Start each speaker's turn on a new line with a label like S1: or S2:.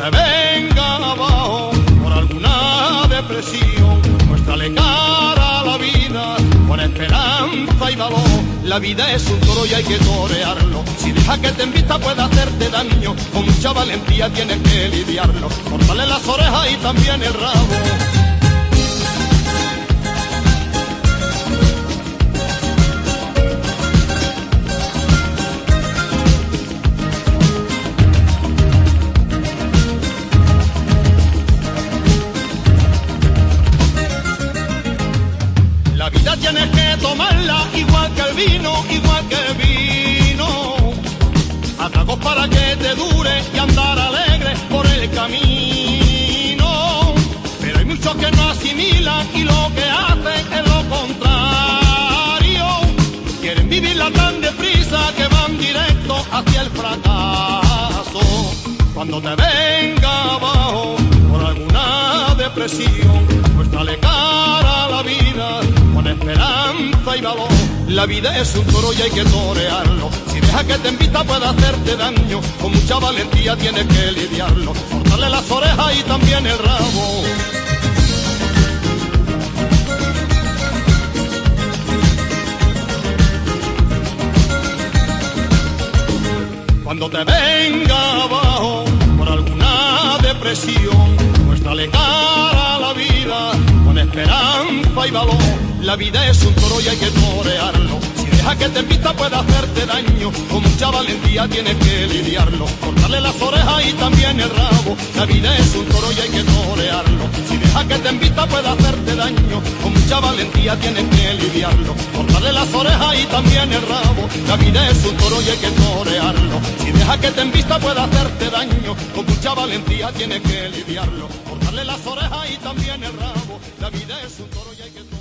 S1: te venga abajo por alguna depresión, muéstrale cara a la vida con esperanza y valor. La vida es un toro y hay que torearlo. Si deja que te invita puede hacerte daño, con mucha valentía tienes que lidiarlo. Cortarle las orejas y también el rabo. La vida tienes que tomarla igual que el vino, igual que el vino. A tragos para que te dure y andar alegre por el camino. Pero hay muchos que no asimilan y lo que hacen es lo contrario. Quieren vivirla tan deprisa que van directo hacia el fracaso. Cuando te venga abajo por alguna depresión, muéstrale cara a la vida esperanza y valor. La vida es un toro y hay que torearlo. Si deja que te invita puede hacerte daño. Con mucha valentía tienes que lidiarlo. Cortarle las orejas y también el rabo. Cuando te venga esperanza y valor. La vida es un toro y hay que torearlo. Si deja que te invita puede hacerte daño. Con mucha valentía tienes que lidiarlo. Cortarle las orejas y también el rabo. La vida es un toro y hay que torearlo. Que te invita puede hacerte daño. Con mucha valentía tienes que lidiarlo. Cortarle las orejas y también el rabo. La vida es un toro y hay que torearlo. Si deja que te invita puede hacerte daño. Con mucha valentía tienes que lidiarlo. Cortarle las orejas y también el rabo. La vida es un toro y hay que